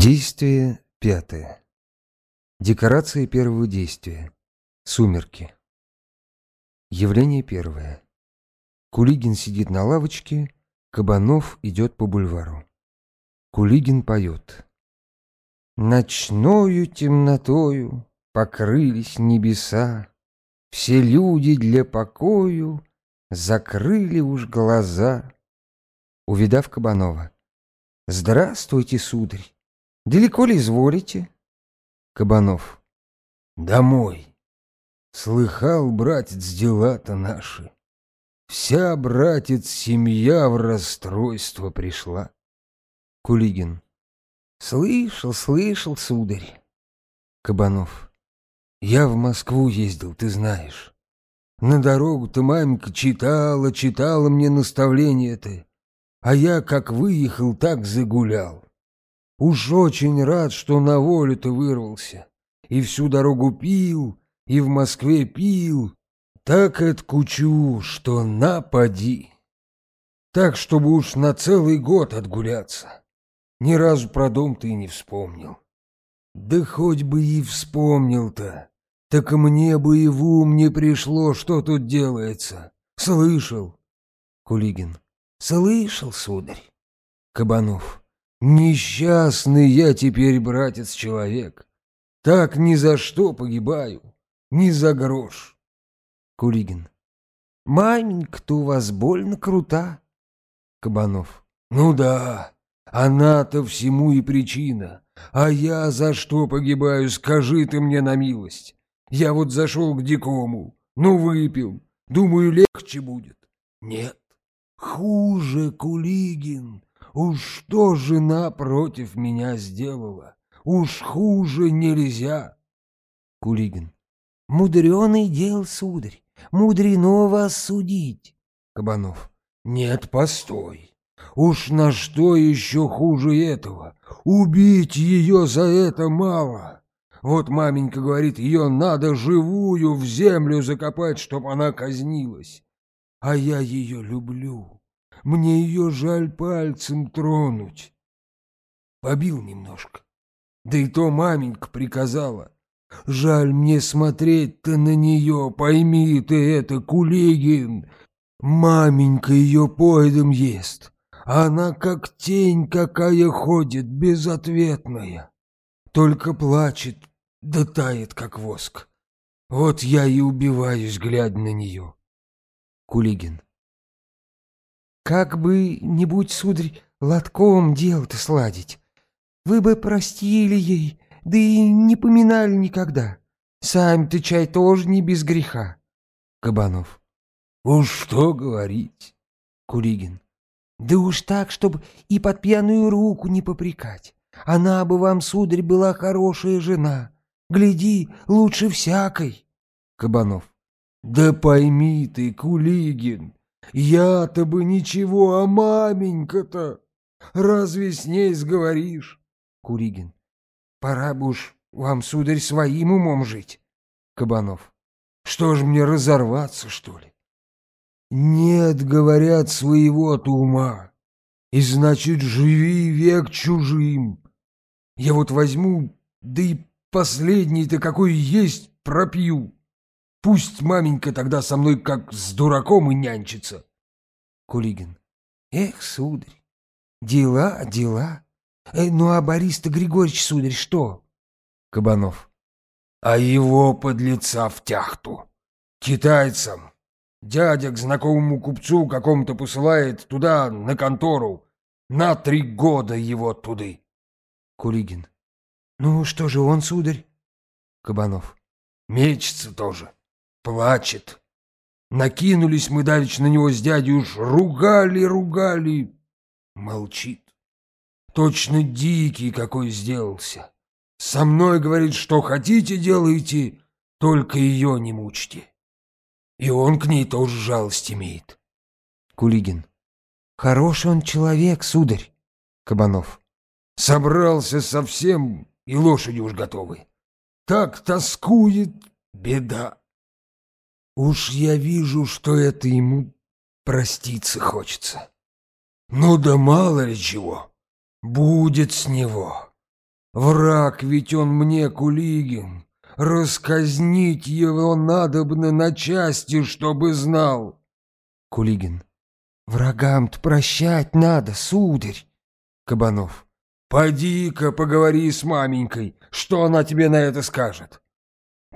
Действие пятое. Декорации первого действия. Сумерки. Явление первое. Кулигин сидит на лавочке, Кабанов идет по бульвару. Кулигин поет. Ночною темнотою покрылись небеса, Все люди для покою закрыли уж глаза. Увидав Кабанова. Здравствуйте, сударь. Далеко ли изволите? Кабанов. Домой. Слыхал, братец, дела-то наши. Вся, братец, семья в расстройство пришла. Кулигин. Слышал, слышал, сударь. Кабанов. Я в Москву ездил, ты знаешь. На дорогу-то маменька читала, читала мне наставления-то. А я как выехал, так загулял. Уж очень рад, что на волю-то вырвался. И всю дорогу пил, и в Москве пил. Так это кучу, что напади. Так, чтобы уж на целый год отгуляться. Ни разу про дом ты не вспомнил. Да хоть бы и вспомнил-то. Так мне бы и в ум не пришло, что тут делается. Слышал? Кулигин. Слышал, сударь. Кабанов. Несчастный я теперь, братец, человек. Так ни за что погибаю, ни за грош. Кулигин. Маменька-то у вас больно крута. Кабанов. Ну да, она-то всему и причина. А я за что погибаю, скажи ты мне на милость. Я вот зашел к дикому, ну выпил, думаю, легче будет. Нет, хуже, Кулигин. Уж что жена против меня сделала? Уж хуже нельзя. Кулигин. Мудреный дел, сударь. Мудрено вас судить. Кабанов. Нет, постой. Уж на что еще хуже этого? Убить ее за это мало. Вот маменька говорит, ее надо живую в землю закопать, чтоб она казнилась. А я ее люблю. Мне ее жаль пальцем тронуть. Побил немножко. Да и то маменька приказала. Жаль мне смотреть-то на нее, пойми ты это, Кулигин. Маменька ее поедом ест. Она как тень какая ходит, безответная. Только плачет, да тает, как воск. Вот я и убиваюсь, глядя на нее. Кулигин. Как бы-нибудь, сударь, лотком дело-то сладить. Вы бы простили ей, да и не поминали никогда. Сами-то чай тоже не без греха. Кабанов. Уж что говорить. Кулигин. Да уж так, чтобы и под пьяную руку не попрекать. Она бы вам, сударь, была хорошая жена. Гляди, лучше всякой. Кабанов. Да пойми ты, Кулигин, я-то бы ничего, а маменька-то! Разве с ней сговоришь? Куригин. Пора бы уж вам, сударь, своим умом жить. Кабанов. Что ж мне разорваться, что ли? Нет, говорят, своего-то ума. И значит, живи век чужим. Я вот возьму, да и последний-то какой есть пропью. Пусть маменька тогда со мной как с дураком и нянчится. Кулигин. Эх, сударь, дела, дела. Э, ну а Борис-то Григорьевич, сударь, что? Кабанов. А его подлеца в тяхту. Китайцам. Дядя к знакомому купцу какому-то посылает туда, на контору. На три года его туды. Кулигин. Ну, что же он, сударь? Кабанов. Мечется тоже плачет. Накинулись мы давеча на него с дядей, уж ругали, ругали. Молчит. Точно дикий какой сделался. Со мной, говорит, что хотите делайте, только ее не мучьте. И он к ней тоже жалость имеет. Кулигин. Хороший он человек, сударь. Кабанов. Собрался совсем, и лошади уж готовы. Так тоскует, беда. Уж я вижу, что это ему проститься хочется. Ну да мало ли чего. Будет с него. Враг ведь он мне, Кулигин. Расказнить его надобно на части, чтобы знал. Кулигин. Врагам-то прощать надо, сударь. Кабанов. Поди-ка поговори с маменькой, что она тебе на это скажет.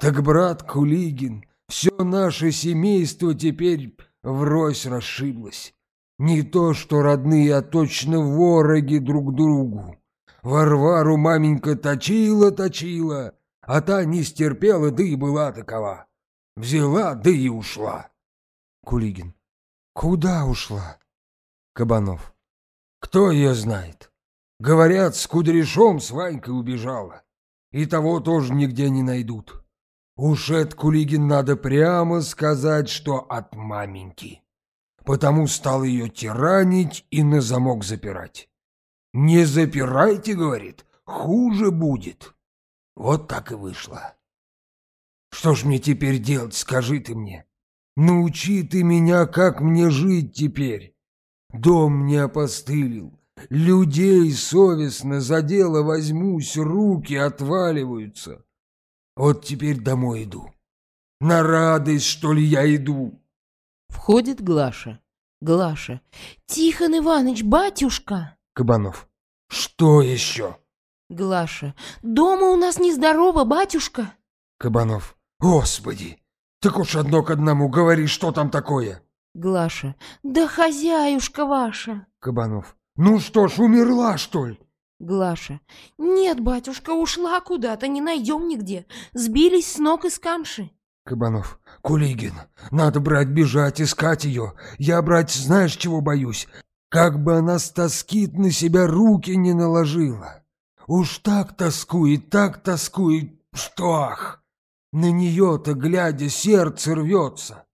Так, брат Кулигин, все наше семейство теперь врозь расшиблось. Не то, что родные, а точно вороги друг другу. Варвару маменька точила-точила, а та не стерпела, да и была такова. Взяла, да и ушла. Кулигин. Куда ушла? Кабанов. Кто ее знает? Говорят, с кудряшом с Ванькой убежала. И того тоже нигде не найдут. Уж это, Кулигин, надо прямо сказать, что от маменьки. Потому стал ее тиранить и на замок запирать. «Не запирайте, — говорит, — хуже будет». Вот так и вышло. Что ж мне теперь делать, скажи ты мне? Научи ты меня, как мне жить теперь. Дом мне опостылил, людей совестно за дело возьмусь, руки отваливаются. Вот теперь домой иду. На радость, что ли, я иду? Входит Глаша. Глаша. Тихон Иванович, батюшка. Кабанов. Что еще? Глаша. Дома у нас нездорово, батюшка. Кабанов. Господи! Так уж одно к одному говори, что там такое. Глаша. Да хозяюшка ваша. Кабанов. Ну что ж, умерла, что ли? Глаша. Нет, батюшка, ушла куда-то, не найдем нигде. Сбились с ног из камши. Кабанов. Кулигин, надо брать, бежать, искать ее. Я, брать, знаешь, чего боюсь? Как бы она стаскит на себя руки не наложила. Уж так тоскует, так тоскует, что ах! На нее-то, глядя, сердце рвется.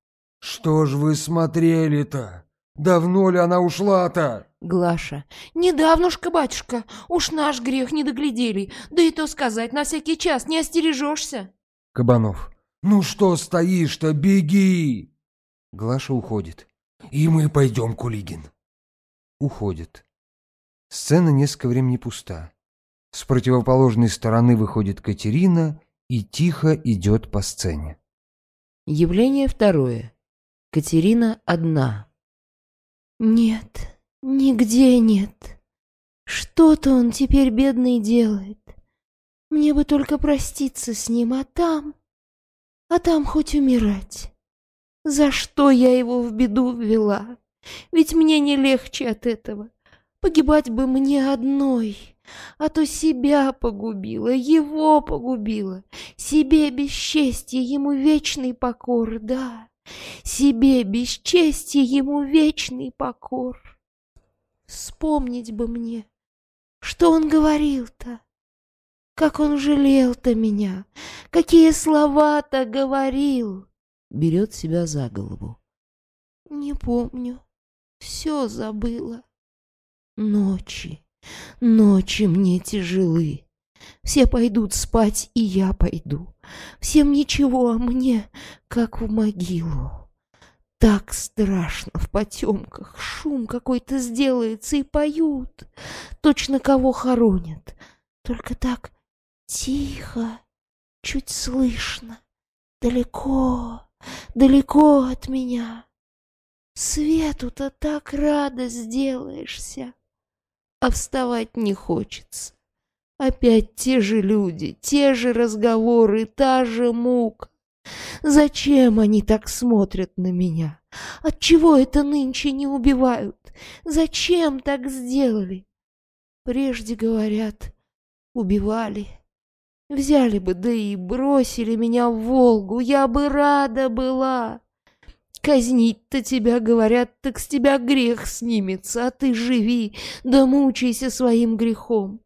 Что ж вы смотрели-то? Давно ли она ушла-то? Глаша. Недавнушка, батюшка, уж наш грех не доглядели. Да и то сказать, на всякий час не остережешься. Кабанов. Ну что стоишь-то, беги! Глаша уходит. И мы пойдем, Кулигин. Уходит. Сцена несколько времени пуста. С противоположной стороны выходит Катерина и тихо идет по сцене. Явление второе. Катерина одна. Нет, нигде нет. Что-то он теперь бедный делает. Мне бы только проститься с ним, а там... А там хоть умирать. За что я его в беду ввела? Ведь мне не легче от этого. Погибать бы мне одной, а то себя погубила, его погубила. Себе бесчестье, ему вечный покор, да. Себе бесчестье, ему вечный покор. Вспомнить бы мне, что он говорил-то. Как он жалел-то меня, какие слова-то говорил. Берет себя за голову. Не помню, все забыла. Ночи, ночи мне тяжелы. Все пойдут спать, и я пойду. Всем ничего, а мне как в могилу. Так страшно в потемках, шум какой-то сделается, и поют. Точно кого хоронят. Только так Тихо, чуть слышно, далеко, далеко от меня. Свету-то так рада сделаешься, а вставать не хочется. Опять те же люди, те же разговоры, та же мука. Зачем они так смотрят на меня? Отчего это нынче не убивают? Зачем так сделали? Прежде, говорят, убивали. Взяли бы, да и бросили меня в Волгу, я бы рада была. Казнить-то тебя, говорят, так с тебя грех снимется, а ты живи, да мучайся своим грехом.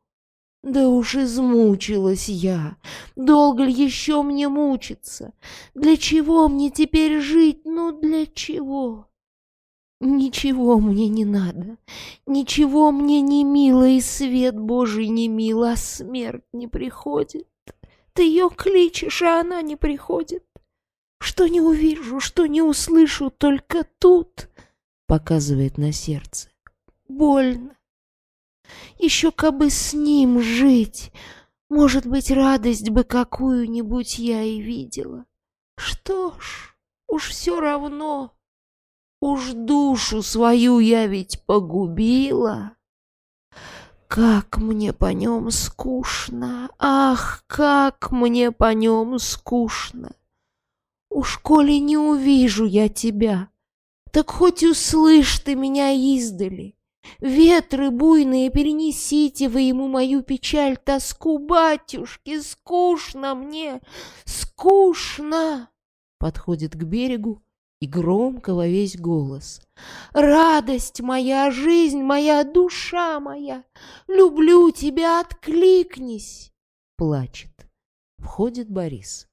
Да уж измучилась я. Долго ли еще мне мучиться? Для чего мне теперь жить? Ну, для чего? Ничего мне не надо, ничего мне не мило, и свет Божий не мил, а смерть не приходит. Ты ее кличешь, а она не приходит. Что не увижу, что не услышу, только тут, показывает на сердце. Больно. Еще кабы с ним жить, Может быть, радость бы какую-нибудь я и видела. Что ж, уж все равно. Уж душу свою я ведь погубила. Как мне по нем скучно, ах, как мне по нем скучно. Уж коли не увижу я тебя, так хоть услышь ты меня издали. Ветры буйные, перенесите вы ему мою печаль, тоску, батюшки, скучно мне, скучно. Подходит к берегу и громко во весь голос. Радость моя, жизнь моя, душа моя, люблю тебя, откликнись. Плачет. Входит Борис.